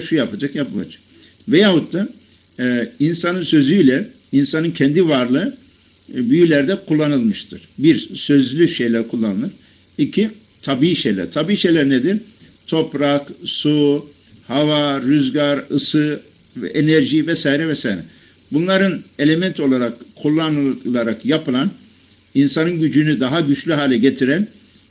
şu yapacak, yapmayacak. Veyahut da e, insanın sözüyle, insanın kendi varlığı e, büyülerde kullanılmıştır. Bir, sözlü şeyler kullanılır. İki, tabii şeyler. Tabii şeyler nedir? Toprak, su, hava, rüzgar, ısı, enerji vesaire vesaire. Bunların element olarak kullanılarak yapılan insanın gücünü daha güçlü hale getiren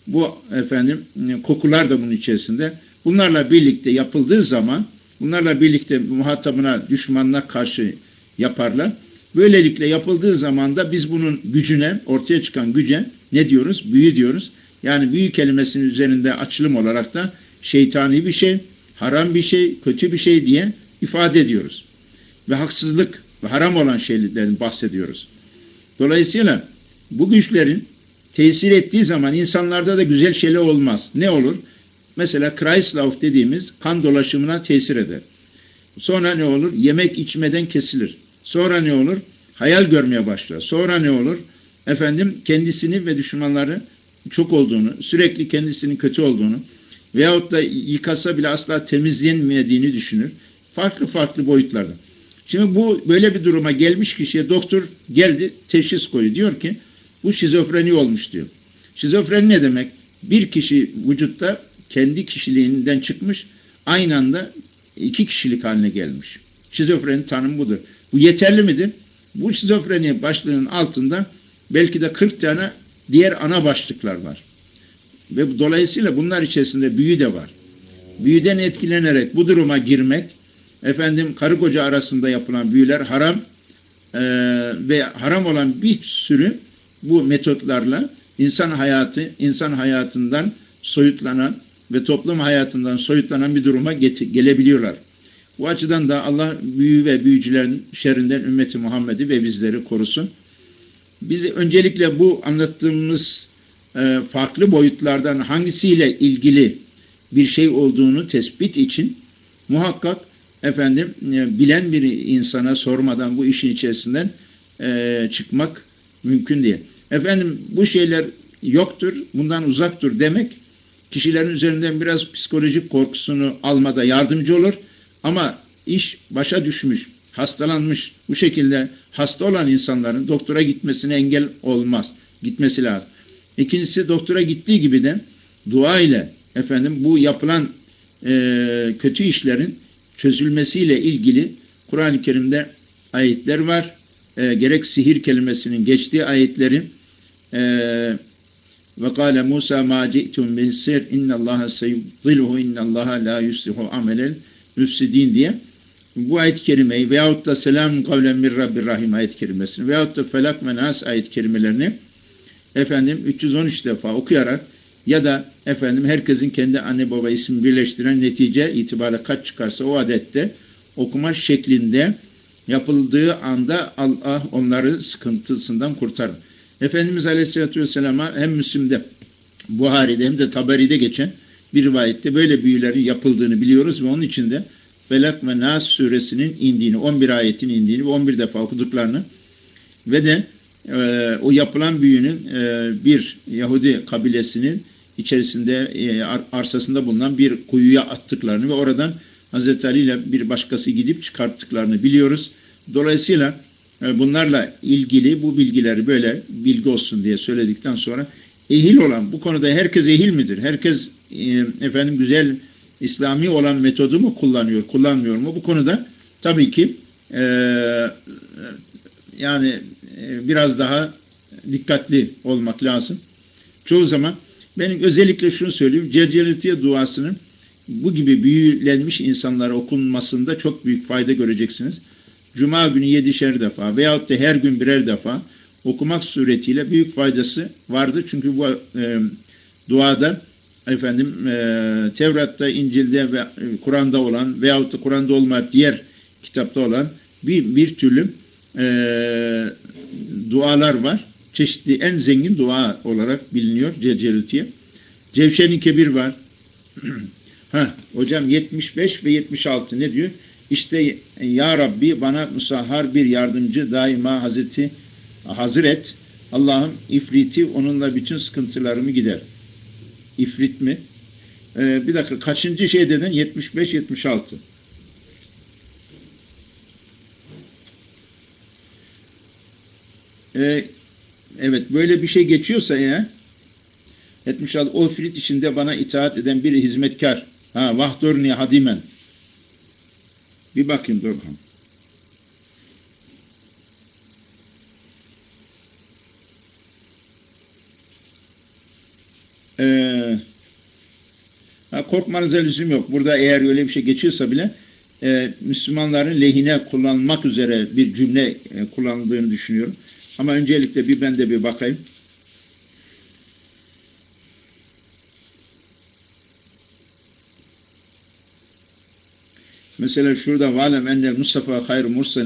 bu efendim kokular da bunun içerisinde. Bunlarla birlikte yapıldığı zaman bunlarla birlikte muhatabına, düşmanına karşı yaparlar. Böylelikle yapıldığı zaman da biz bunun gücüne, ortaya çıkan güce ne diyoruz? Büyü diyoruz. Yani büyü kelimesinin üzerinde açılım olarak da şeytani bir şey, haram bir şey, kötü bir şey diye ifade ediyoruz. Ve haksızlık ve haram olan şeylerden bahsediyoruz. Dolayısıyla bu güçlerin tesir ettiği zaman insanlarda da güzel şeyler olmaz. Ne olur? Mesela Kreislauf dediğimiz kan dolaşımına tesir eder. Sonra ne olur? Yemek içmeden kesilir. Sonra ne olur? Hayal görmeye başlar. Sonra ne olur? Efendim kendisini ve düşmanları çok olduğunu, sürekli kendisinin kötü olduğunu veyahut da yıkasa bile asla temizlenmediğini düşünür. Farklı farklı boyutlarda. Şimdi bu böyle bir duruma gelmiş kişiye doktor geldi teşhis koyuyor. Diyor ki bu şizofreni olmuş diyor. Şizofreni ne demek? Bir kişi vücutta kendi kişiliğinden çıkmış aynı anda iki kişilik haline gelmiş. Şizofreni tanım budur. Bu yeterli midir? Bu şizofreni başlığının altında belki de 40 tane diğer ana başlıklar var. Ve dolayısıyla bunlar içerisinde büyü de var. Büyüden etkilenerek bu duruma girmek, efendim karı koca arasında yapılan büyüler haram e, ve haram olan bir sürü bu metotlarla insan hayatı, insan hayatından soyutlanan ve toplum hayatından soyutlanan bir duruma gelebiliyorlar. Bu açıdan da Allah büyü ve büyücülerin şerrinden ümmeti Muhammed'i ve bizleri korusun. Biz öncelikle bu anlattığımız e, farklı boyutlardan hangisiyle ilgili bir şey olduğunu tespit için muhakkak efendim e, bilen bir insana sormadan bu işin içerisinden e, çıkmak mümkün değil. Efendim bu şeyler yoktur, bundan uzaktır demek kişilerin üzerinden biraz psikolojik korkusunu almada yardımcı olur. Ama iş başa düşmüş, hastalanmış, bu şekilde hasta olan insanların doktora gitmesine engel olmaz. Gitmesi lazım. İkincisi doktora gittiği gibi de dua ile efendim bu yapılan e, kötü işlerin çözülmesiyle ilgili Kur'an-ı Kerim'de ayetler var. E, gerek sihir kelimesinin geçtiği ayetlerin e, ve kâle Musa ma ci'tum bin sir innallaha seyubdiluhu innallaha la yuslihu amelel müfsidin diye bu ayet-i kerimeyi veyahut da selamun kavlen min rabbir rahim ayet-i kerimesini veyahut da felak ve nas ayet-i kerimelerini efendim 313 defa okuyarak ya da efendim herkesin kendi anne baba ismi birleştiren netice itibariyle kaç çıkarsa o adette okuma şeklinde yapıldığı anda Allah onları sıkıntısından kurtarır. Efendimiz Aleyhisselatü Vesselam'a hem Müslim'de, Buhari'de hem de Tabari'de geçen bir rivayette böyle büyülerin yapıldığını biliyoruz ve onun içinde Felak ve Nas suresinin indiğini, 11 ayetin indiğini ve 11 defa okuduklarını ve de e, o yapılan büyünün e, bir Yahudi kabilesinin içerisinde e, arsasında bulunan bir kuyuya attıklarını ve oradan Hazreti Ali ile bir başkası gidip çıkarttıklarını biliyoruz. Dolayısıyla bunlarla ilgili bu bilgileri böyle bilgi olsun diye söyledikten sonra ehil olan bu konuda herkes ehil midir? Herkes e, efendim güzel İslami olan metodu mu kullanıyor, kullanmıyor mu? Bu konuda tabii ki e, yani e, biraz daha dikkatli olmak lazım. Çoğu zaman benim özellikle şunu söyleyeyim. Cercelitiye duasının bu gibi büyülenmiş insanlara okunmasında çok büyük fayda göreceksiniz. Cuma günü yedişer defa veyahut da her gün birer defa okumak suretiyle büyük faydası vardır. Çünkü bu e, duada efendim e, Tevrat'ta, İncil'de ve e, Kur'an'da olan veyahut da Kur'an'da olmayan diğer kitapta olan bir, bir türlü e, dualar var. Çeşitli en zengin dua olarak biliniyor Cecelitiye. Cevşen-i Kebir var. ha, hocam 75 ve 76 ne diyor? İşte e, Ya Rabbi bana musahhar bir yardımcı daima Hazreti hazır et. Allah'ım ifriti onunla bütün sıkıntılarımı gider. İfrit mi? Ee, bir dakika kaçıncı şey dedin? 75-76. Ee, evet böyle bir şey geçiyorsa ya 76 o ifrit içinde bana itaat eden bir hizmetkar. Ha vahdurni hadimen. Bir bakayım dur bakalım. Ee, korkmanıza lüzum yok. Burada eğer öyle bir şey geçiyorsa bile e, Müslümanların lehine kullanmak üzere bir cümle e, kullanıldığını düşünüyorum. Ama öncelikle bir ben de bir bakayım. Mesela şurada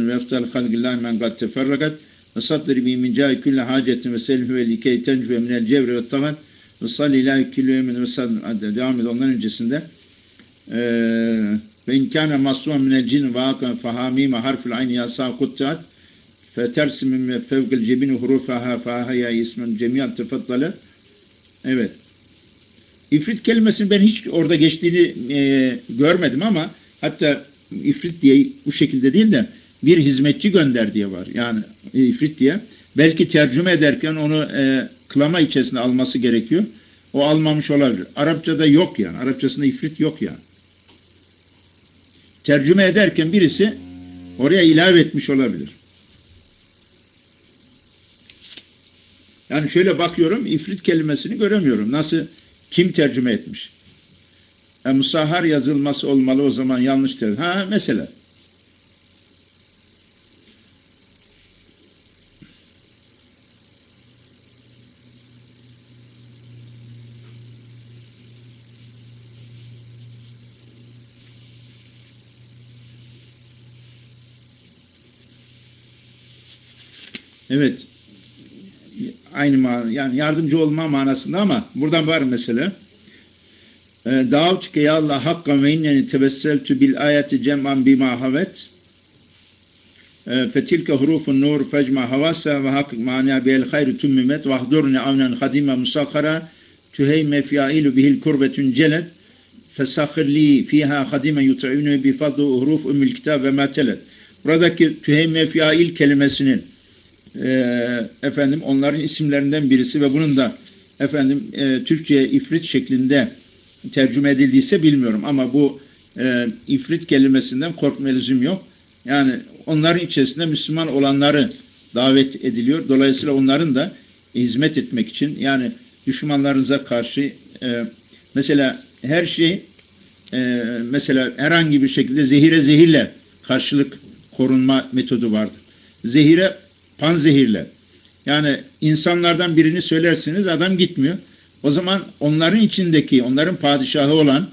ve eftal halqillahi men kad teferrakat. Ve saddri bi min cai külle hacetin ve selfü ve likey tencve minel cevri ve tavan ve salli ilahi külle yemin ve salli devam ediyor ondan öncesinde. Ve inkâne masûmen minel cin ve hakan fahamîme harfil ayni yasa kuttat fetersim min fevkel cebini hurufaha fahaya ismen cemiyan tefaddale evet. İfrit kelimesini ben hiç orada geçtiğini e, görmedim ama Hatta ifrit diye bu şekilde değil de bir hizmetçi gönder diye var. Yani ifrit diye. Belki tercüme ederken onu e, klama içerisinde alması gerekiyor. O almamış olabilir. Arapçada yok yani. Arapçasında ifrit yok yani. Tercüme ederken birisi oraya ilave etmiş olabilir. Yani şöyle bakıyorum ifrit kelimesini göremiyorum. Nasıl kim tercüme etmiş? E, musahhar yazılması olmalı o zaman yanlıştır. Ha mesela. Evet. Aynı yani yardımcı olma manasında ama buradan var mesela. Davutke ya Allah hakka ve inneni tebesseltü bil ayeti cem'an bima havet. Fetilke hurufun nur fecma havasa ve hakik mania bihel hayru tümmimet ve ahdurni avnen hadime musakhara tüheyme fiailu bihil kurbetün celet fesakhirli fiha hadime yut'inu bi fadlu huruf ümmül kitab ve matelet buradaki tüheyme fiail kelimesinin e, efendim onların isimlerinden birisi ve bunun da efendim e, Türkçe'ye ifrit şeklinde tercüme edildiyse bilmiyorum ama bu e, ifrit kelimesinden korkma lüzum yok. Yani onların içerisinde Müslüman olanları davet ediliyor. Dolayısıyla onların da hizmet etmek için yani düşmanlarınıza karşı e, mesela her şey e, mesela herhangi bir şekilde zehire zehirle karşılık korunma metodu vardır. Zehire pan zehirle. Yani insanlardan birini söylersiniz adam gitmiyor. O zaman onların içindeki, onların padişahı olan,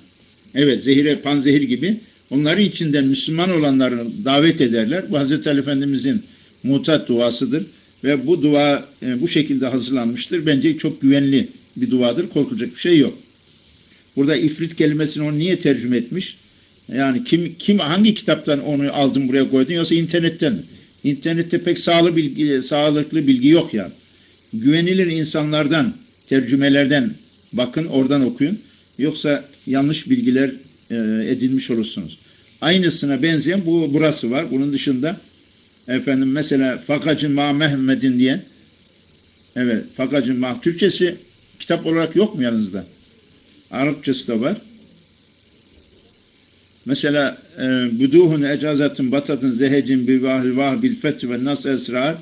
evet zehire, panzehir gibi, onların içinden Müslüman olanları davet ederler. Bu Hazreti Ali Efendimizin mutat duasıdır. Ve bu dua e, bu şekilde hazırlanmıştır. Bence çok güvenli bir duadır. Korkulacak bir şey yok. Burada ifrit kelimesini onu niye tercüme etmiş? Yani kim kim hangi kitaptan onu aldın buraya koydun yoksa internetten? İnternette pek sağlıklı bilgi, sağlıklı bilgi yok yani. Güvenilir insanlardan tercümelerden bakın oradan okuyun. Yoksa yanlış bilgiler e, edinmiş olursunuz. Aynısına benzeyen bu burası var. Bunun dışında efendim mesela Fakacı Ma Mehmed'in diye evet Fakacı Ma Türkçesi kitap olarak yok mu yanınızda? Arapçası da var. Mesela e, Buduhun ecazatın batadın zehecin bi vahil vah bil fethi ve nas esrar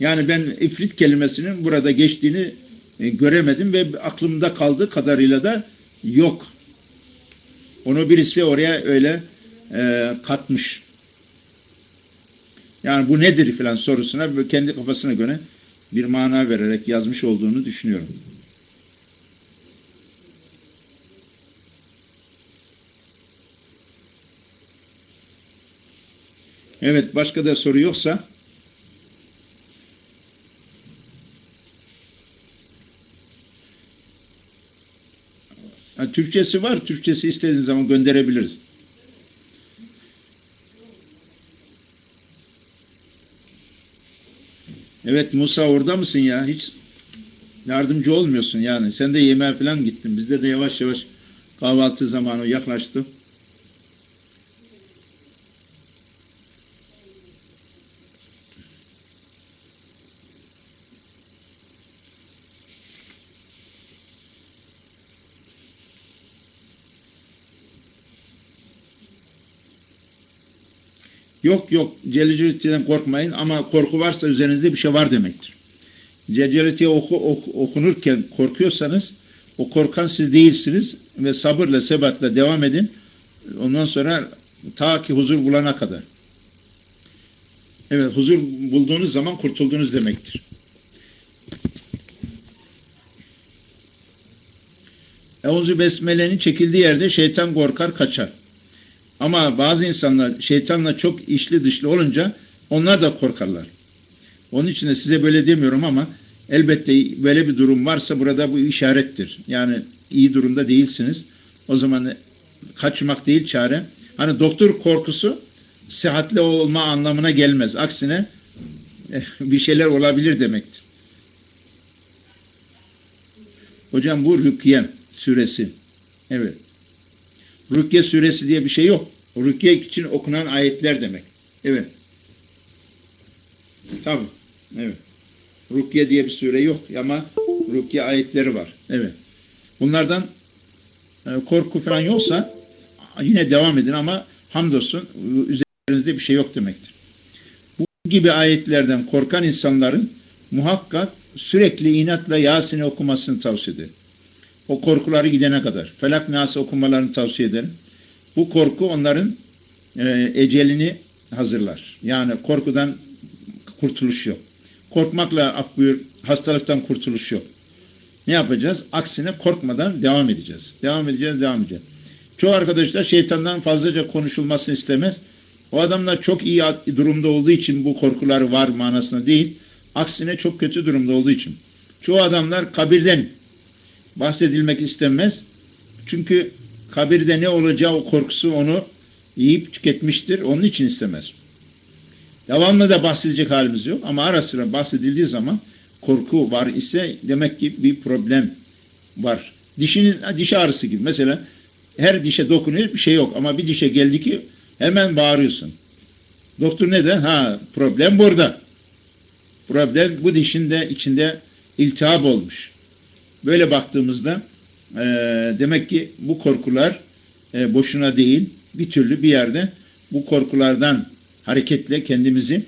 yani ben ifrit kelimesinin burada geçtiğini e, göremedim ve aklımda kaldığı kadarıyla da yok. Onu birisi oraya öyle e, katmış. Yani bu nedir filan sorusuna kendi kafasına göre bir mana vererek yazmış olduğunu düşünüyorum. Evet başka da soru yoksa Türkçesi var. Türkçesi istediğiniz zaman gönderebiliriz. Evet Musa orada mısın ya? Hiç yardımcı olmuyorsun yani. Sen de yemeğe falan gittin. Bizde de yavaş yavaş kahvaltı zamanı yaklaştı. Yok yok Celle'den korkmayın ama korku varsa üzerinizde bir şey var demektir. Celle'ye oku, oku, okunurken korkuyorsanız o korkan siz değilsiniz ve sabırla sebatla devam edin. Ondan sonra ta ki huzur bulana kadar. Evet huzur bulduğunuz zaman kurtuldunuz demektir. Euzu Besmele'nin çekildiği yerde şeytan korkar kaçar. Ama bazı insanlar şeytanla çok işli dışlı olunca onlar da korkarlar. Onun için de size böyle demiyorum ama elbette böyle bir durum varsa burada bu işarettir. Yani iyi durumda değilsiniz. O zaman kaçmak değil çare. Hani doktor korkusu sıhhatli olma anlamına gelmez. Aksine bir şeyler olabilir demektir. Hocam bu Rükye suresi. Evet. Rükye suresi diye bir şey yok. Rükye için okunan ayetler demek. Evet. Tabi. Evet. Rükye diye bir sure yok ama Rükye ayetleri var. Evet. Bunlardan e, korku falan yoksa yine devam edin ama hamdolsun üzerinizde bir şey yok demektir. Bu gibi ayetlerden korkan insanların muhakkak sürekli inatla Yasin'i okumasını tavsiye ederim. O korkuları gidene kadar. Felak Nas'ı okumalarını tavsiye ederim. Bu korku onların e, ecelini hazırlar. Yani korkudan kurtuluş yok. Korkmakla af buyur, hastalıktan kurtuluş yok. Ne yapacağız? Aksine korkmadan devam edeceğiz. Devam edeceğiz, devam edeceğiz. Çoğu arkadaşlar şeytandan fazlaca konuşulmasını istemez. O adamlar çok iyi durumda olduğu için bu korkuları var manasına değil. Aksine çok kötü durumda olduğu için. Çoğu adamlar kabirden bahsedilmek istenmez. Çünkü kabirde ne olacağı o korkusu onu yiyip tüketmiştir. Onun için istemez. Devamlı da bahsedecek halimiz yok ama ara sıra bahsedildiği zaman korku var ise demek ki bir problem var. Dişinin diş ağrısı gibi. Mesela her dişe dokunuyor bir şey yok ama bir dişe geldi ki hemen bağırıyorsun. Doktor neden? Ha problem burada. Problem bu dişin de içinde iltihap olmuş. Böyle baktığımızda e, demek ki bu korkular e, boşuna değil bir türlü bir yerde bu korkulardan hareketle kendimizi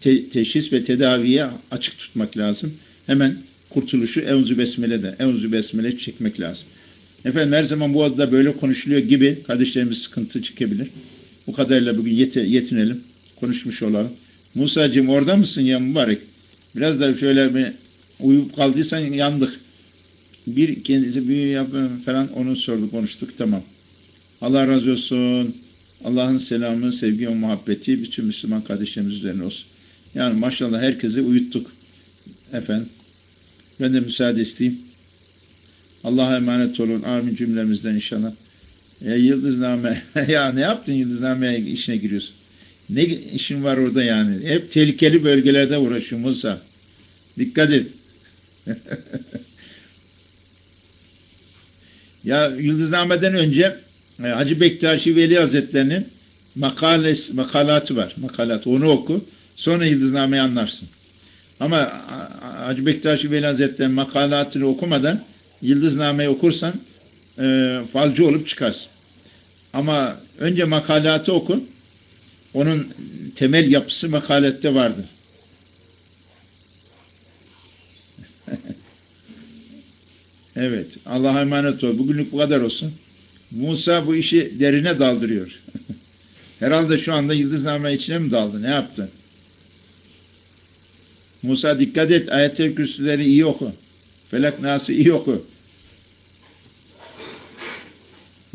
te teşhis ve tedaviye açık tutmak lazım. Hemen kurtuluşu Eûzü Besmele'de, Eûzü Besmele çekmek lazım. Efendim her zaman bu adda böyle konuşuluyor gibi kardeşlerimiz sıkıntı çıkabilir. Bu kadarıyla bugün yet yetinelim. Konuşmuş olalım. Musa'cığım orada mısın ya mübarek? Biraz da şöyle bir uyup kaldıysan yandık. Bir kendisi büyü yapın falan onu sorduk konuştuk tamam. Allah razı olsun. Allah'ın selamı, sevgi ve muhabbeti bütün Müslüman kardeşlerimiz üzerine olsun. Yani maşallah herkesi uyuttuk. Efendim. Ben de müsaade isteyeyim. Allah'a emanet olun. Amin cümlemizden inşallah. Ya Yıldızname. ya ne yaptın Yıldızname işine giriyorsun? Ne işin var orada yani? Hep tehlikeli bölgelerde uğraşıyor Musa. Dikkat et. ya Yıldızname'den önce e, Hacı Bektaşi Veli Hazretleri'nin makales, makalatı var. Makalat. Onu oku. Sonra Yıldızname'yi anlarsın. Ama Hacı Bektaşi Veli Hazretleri'nin makalatını okumadan Yıldızname'yi okursan e, falcı olup çıkarsın. Ama önce makalatı okun. Onun temel yapısı makalette vardır. Evet. Allah'a emanet ol. Bugünlük bu kadar olsun. Musa bu işi derine daldırıyor. Herhalde şu anda yıldızname içine mi daldı? Ne yaptı? Musa dikkat et. Ayet-el kürsüleri iyi oku. Felak Nas'ı iyi oku.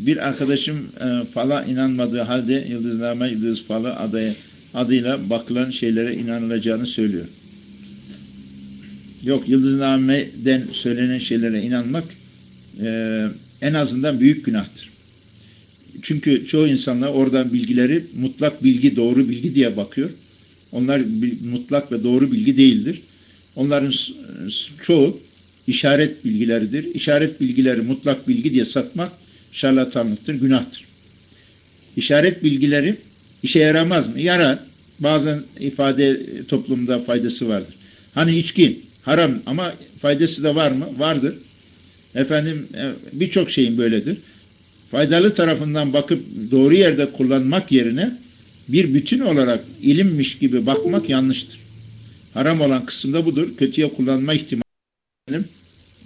Bir arkadaşım e, fala inanmadığı halde yıldızname, yıldız falı adı, adıyla bakılan şeylere inanılacağını söylüyor. Yok yıldıznameden söylenen şeylere inanmak e, en azından büyük günahtır. Çünkü çoğu insanlar oradan bilgileri mutlak bilgi, doğru bilgi diye bakıyor. Onlar mutlak ve doğru bilgi değildir. Onların çoğu işaret bilgileridir. İşaret bilgileri mutlak bilgi diye satmak şarlatanlıktır, günahtır. İşaret bilgileri işe yaramaz mı? Yarar. Bazen ifade toplumda faydası vardır. Hani içki haram ama faydası da var mı? Vardır. Efendim e, birçok şeyin böyledir. Faydalı tarafından bakıp doğru yerde kullanmak yerine bir bütün olarak ilimmiş gibi bakmak yanlıştır. Haram olan kısımda budur. Kötüye kullanma ihtimali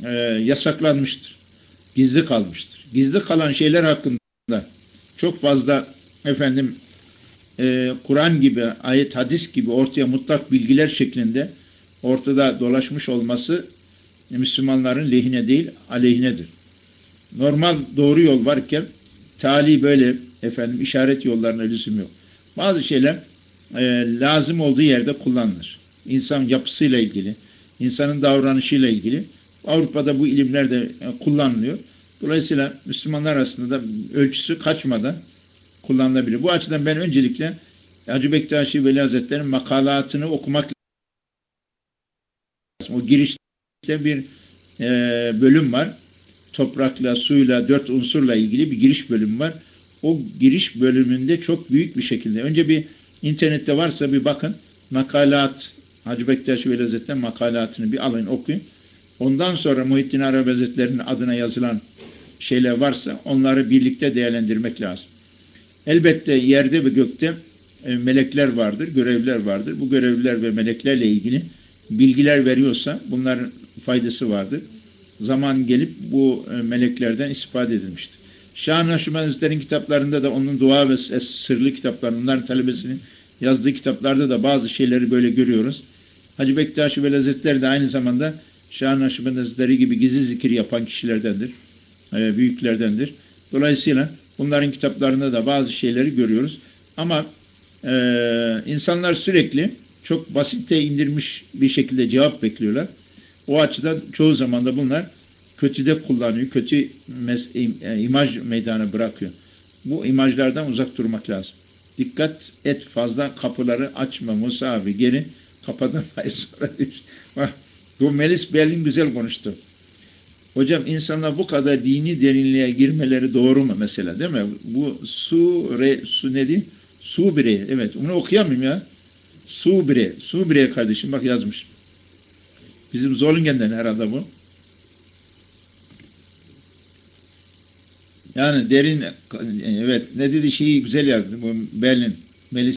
e, yasaklanmıştır. Gizli kalmıştır. Gizli kalan şeyler hakkında çok fazla efendim e, Kur'an gibi, ayet, hadis gibi ortaya mutlak bilgiler şeklinde ortada dolaşmış olması Müslümanların lehine değil, aleyhinedir. Normal doğru yol varken tali böyle efendim işaret yollarına lüzum yok. Bazı şeyler e, lazım olduğu yerde kullanılır. İnsan yapısıyla ilgili, insanın davranışıyla ilgili. Avrupa'da bu ilimler de e, kullanılıyor. Dolayısıyla Müslümanlar arasında da ölçüsü kaçmadan kullanılabilir. Bu açıdan ben öncelikle Hacı Bektaşi Veli Hazretleri'nin makalatını okumak O girişte bir e, bölüm var. Toprakla, suyla, dört unsurla ilgili bir giriş bölümü var. O giriş bölümünde çok büyük bir şekilde. Önce bir internette varsa bir bakın. Makalat, Hacı Bektaş Veli Hazretleri'nin makalatını bir alın okuyun. Ondan sonra Muhittin Arabi Hazretleri'nin adına yazılan şeyler varsa onları birlikte değerlendirmek lazım. Elbette yerde ve gökte e, melekler vardır, görevliler vardır. Bu görevliler ve meleklerle ilgili bilgiler veriyorsa bunların faydası vardır. Zaman gelip bu e, meleklerden istifade edilmiştir. Şah Naşim Hazretleri'nin kitaplarında da onun dua ve sırlı kitaplarında, onların talebesinin yazdığı kitaplarda da bazı şeyleri böyle görüyoruz. Hacı Bektaş Veli Hazretleri de aynı zamanda Şah Naşim Hazretleri gibi gizli zikir yapan kişilerdendir, e, büyüklerdendir. Dolayısıyla bunların kitaplarında da bazı şeyleri görüyoruz. Ama e, insanlar sürekli çok basite indirmiş bir şekilde cevap bekliyorlar. O açıdan çoğu zaman da bunlar kötüde kullanıyor, kötü e, imaj meydana bırakıyor. Bu imajlardan uzak durmak lazım. Dikkat et fazla kapıları açma Musa abi geri. Bak bu Melis Berlin güzel konuştu. Hocam insanlar bu kadar dini derinliğe girmeleri doğru mu mesela değil mi? Bu su, re, su ne Su bire. Evet onu okuyamıyorum ya. Su bire. Su bire kardeşim bak yazmış. Bizim Zolingen'den herhalde bu. Yani derin evet ne dedi şeyi güzel yazdı bu Berlin Melis